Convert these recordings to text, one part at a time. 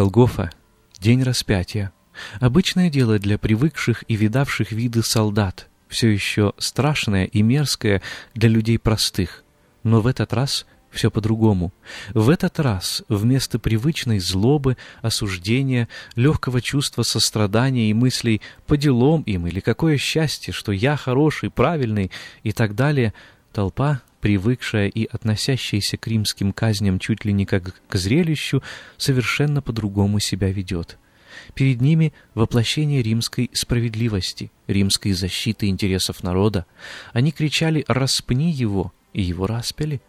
Голгофа — день распятия. Обычное дело для привыкших и видавших виды солдат, все еще страшное и мерзкое для людей простых. Но в этот раз все по-другому. В этот раз вместо привычной злобы, осуждения, легкого чувства сострадания и мыслей по делам им или какое счастье, что я хороший, правильный и так далее, толпа привыкшая и относящаяся к римским казням чуть ли не как к зрелищу, совершенно по-другому себя ведет. Перед ними воплощение римской справедливости, римской защиты интересов народа. Они кричали «распни его!» и его распяли.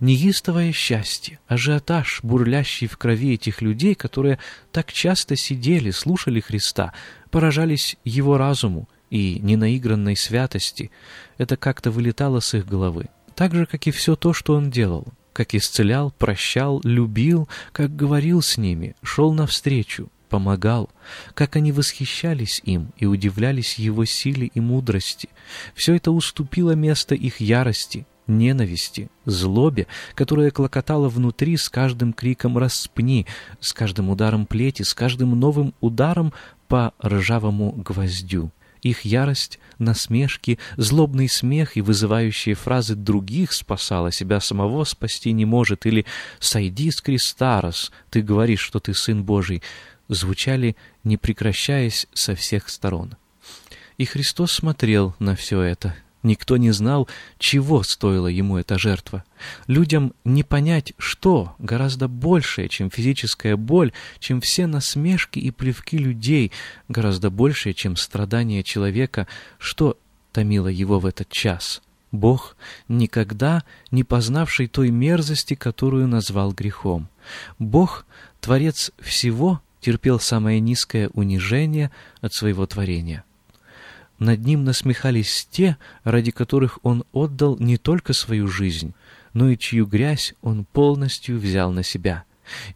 Неистовое счастье, ажиотаж, бурлящий в крови этих людей, которые так часто сидели, слушали Христа, поражались его разуму и ненаигранной святости. Это как-то вылетало с их головы так же, как и все то, что он делал, как исцелял, прощал, любил, как говорил с ними, шел навстречу, помогал, как они восхищались им и удивлялись его силе и мудрости. Все это уступило место их ярости, ненависти, злобе, которая клокотала внутри с каждым криком «распни», с каждым ударом плети, с каждым новым ударом по ржавому гвоздю. Их ярость, насмешки, злобный смех и вызывающие фразы других спасала себя самого спасти не может, или «Сойди с креста, раз ты говоришь, что ты Сын Божий», звучали, не прекращаясь со всех сторон. И Христос смотрел на все это, Никто не знал, чего стоила ему эта жертва. Людям не понять, что гораздо большее, чем физическая боль, чем все насмешки и плевки людей, гораздо большее, чем страдания человека, что томило его в этот час. Бог, никогда не познавший той мерзости, которую назвал грехом. Бог, Творец всего, терпел самое низкое унижение от своего творения. Над ним насмехались те, ради которых он отдал не только свою жизнь, но и чью грязь он полностью взял на себя.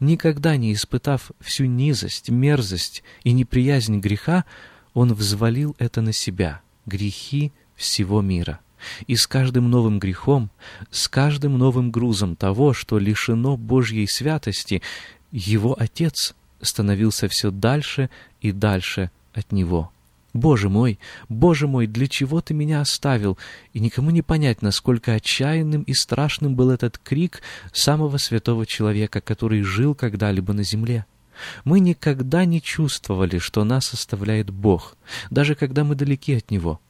Никогда не испытав всю низость, мерзость и неприязнь греха, он взвалил это на себя, грехи всего мира. И с каждым новым грехом, с каждым новым грузом того, что лишено Божьей святости, его Отец становился все дальше и дальше от него. «Боже мой, Боже мой, для чего ты меня оставил?» И никому не понять, насколько отчаянным и страшным был этот крик самого святого человека, который жил когда-либо на земле. Мы никогда не чувствовали, что нас оставляет Бог, даже когда мы далеки от Него.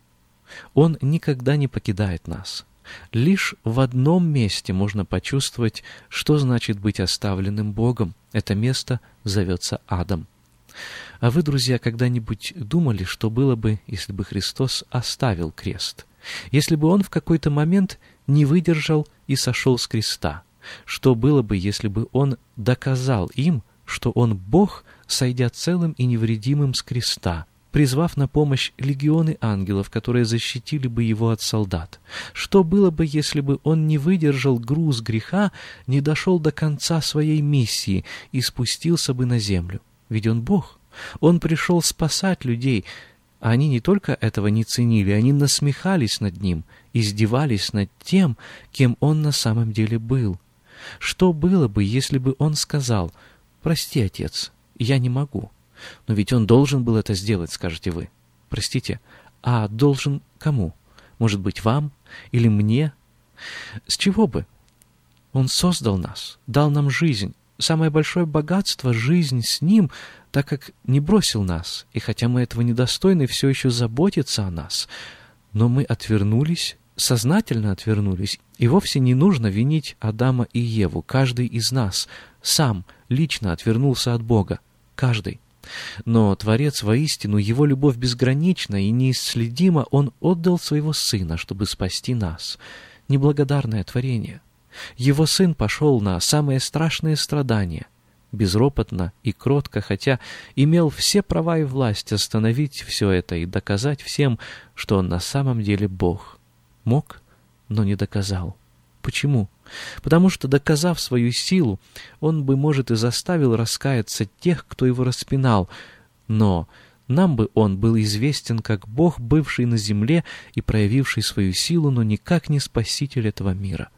Он никогда не покидает нас. Лишь в одном месте можно почувствовать, что значит быть оставленным Богом. Это место зовется адом. А вы, друзья, когда-нибудь думали, что было бы, если бы Христос оставил крест? Если бы Он в какой-то момент не выдержал и сошел с креста? Что было бы, если бы Он доказал им, что Он Бог, сойдя целым и невредимым с креста, призвав на помощь легионы ангелов, которые защитили бы его от солдат. Что было бы, если бы он не выдержал груз греха, не дошел до конца своей миссии и спустился бы на землю? Ведь он Бог. Он пришел спасать людей, А они не только этого не ценили, они насмехались над ним, издевались над тем, кем он на самом деле был. Что было бы, если бы он сказал «Прости, отец, я не могу». Но ведь он должен был это сделать, скажете вы. Простите, а должен кому? Может быть, вам или мне? С чего бы? Он создал нас, дал нам жизнь. Самое большое богатство — жизнь с Ним, так как не бросил нас, и хотя мы этого недостойны, все еще заботится о нас. Но мы отвернулись, сознательно отвернулись, и вовсе не нужно винить Адама и Еву. Каждый из нас сам лично отвернулся от Бога. Каждый. Но Творец воистину, Его любовь безгранична и неисследима, Он отдал Своего Сына, чтобы спасти нас. Неблагодарное творение. Его Сын пошел на самые страшные страдания, безропотно и кротко, хотя имел все права и власть остановить все это и доказать всем, что Он на самом деле Бог. Мог, но не доказал. Почему? Потому что, доказав свою силу, он бы, может, и заставил раскаяться тех, кто его распинал, но нам бы он был известен как Бог, бывший на земле и проявивший свою силу, но никак не спаситель этого мира.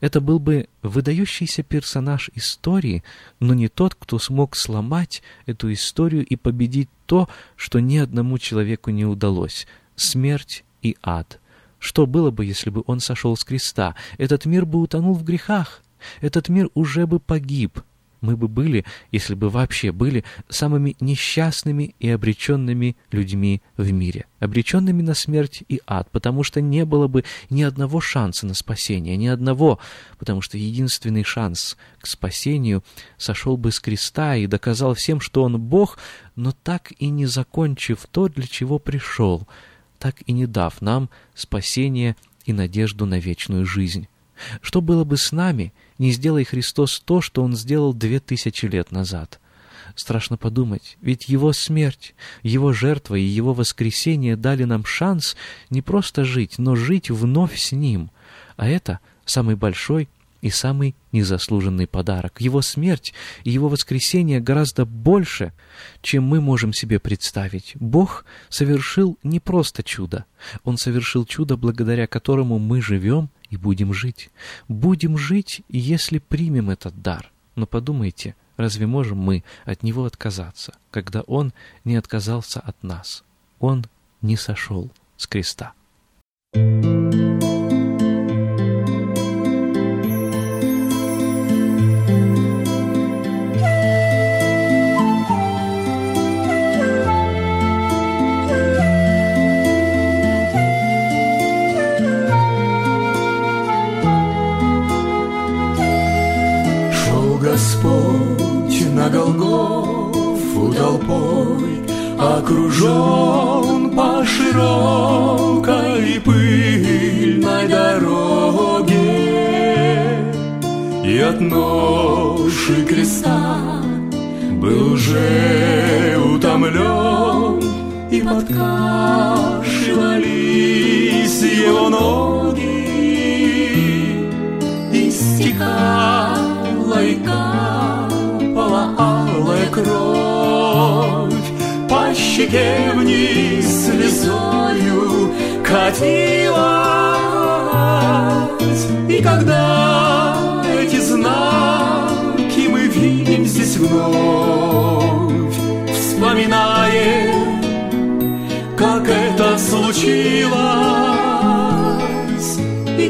Это был бы выдающийся персонаж истории, но не тот, кто смог сломать эту историю и победить то, что ни одному человеку не удалось — смерть и ад — что было бы, если бы он сошел с креста? Этот мир бы утонул в грехах. Этот мир уже бы погиб. Мы бы были, если бы вообще были, самыми несчастными и обреченными людьми в мире. Обреченными на смерть и ад, потому что не было бы ни одного шанса на спасение, ни одного, потому что единственный шанс к спасению сошел бы с креста и доказал всем, что он Бог, но так и не закончив то, для чего пришел — так и не дав нам спасение и надежду на вечную жизнь. Что было бы с нами, не сделай Христос то, что Он сделал две тысячи лет назад? Страшно подумать, ведь Его смерть, Его жертва и Его воскресение дали нам шанс не просто жить, но жить вновь с Ним. А это самый большой и самый незаслуженный подарок. Его смерть и его воскресение гораздо больше, чем мы можем себе представить. Бог совершил не просто чудо. Он совершил чудо, благодаря которому мы живем и будем жить. Будем жить, если примем этот дар. Но подумайте, разве можем мы от него отказаться, когда он не отказался от нас? Он не сошел с креста. Thank you. И от ноши креста был уже утомлен И подкашивались его ноги И стекала и кровь По щеке вниз слезою катилась. И когда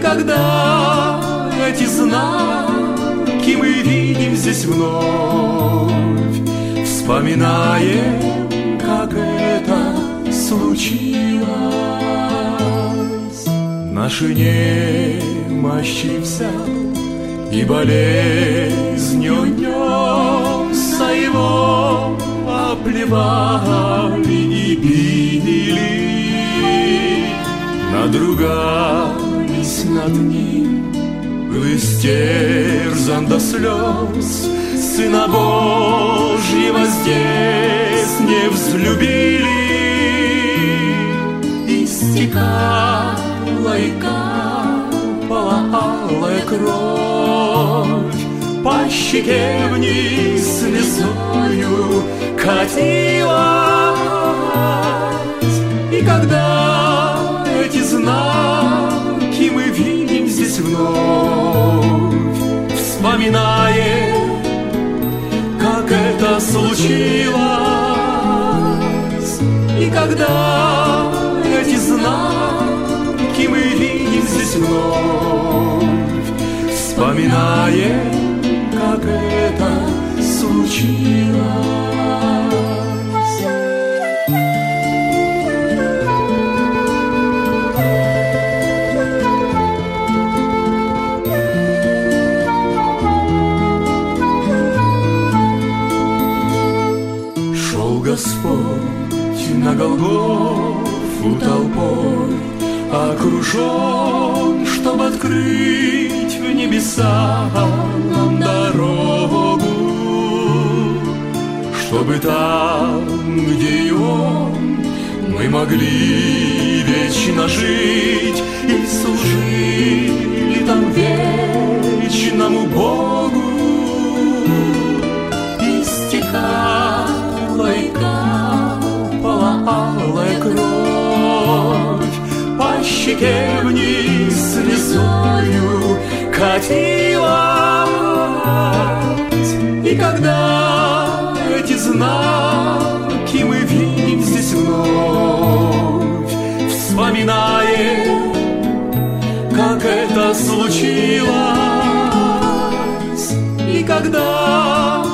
когда эти знаки мы видим здесь вновь. Вспоминаем, как это случилось. Наши немощи взял и болезнью нес, А его оплевали и били Надругались над ним, был истерзан до слез Сына Божьего здесь не взлюбили, Истекала и капала алая кровь, По щеке вниз слезою катилась, И когда эти знаки мы видим здесь вновь, вспоминаем, как это случилось, и когда эти знаки мы видим здесь вновь, вспоминаем, как это случилось. Господь на Голгофу толпой Окружен, чтобы открыть в небеса нам дорогу Чтобы там, где и Он, мы могли вечно жить И служили там вечному Богу По щеке вниз слезою катилась И когда эти знаки мы видим здесь вновь Вспоминаем, как это случилось. И когда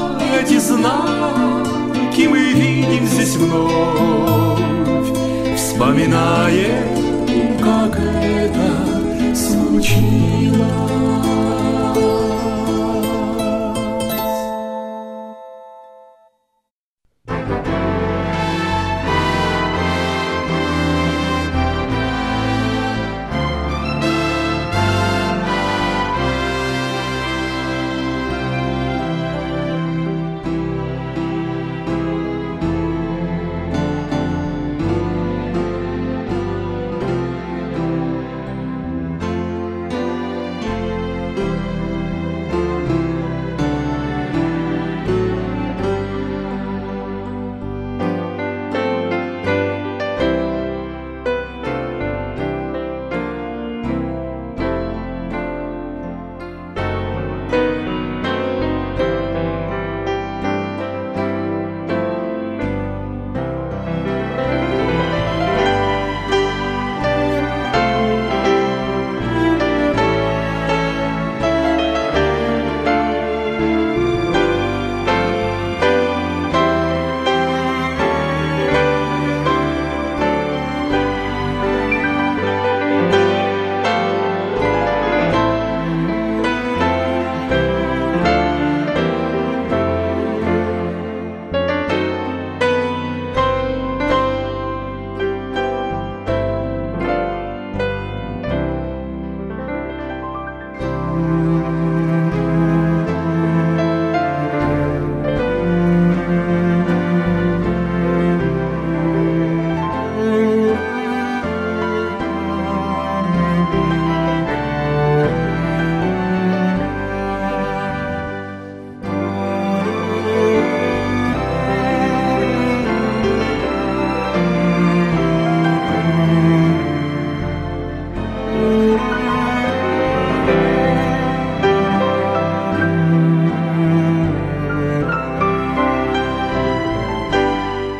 эти знаки мы видим здесь вновь Вспоминаем, как это случилось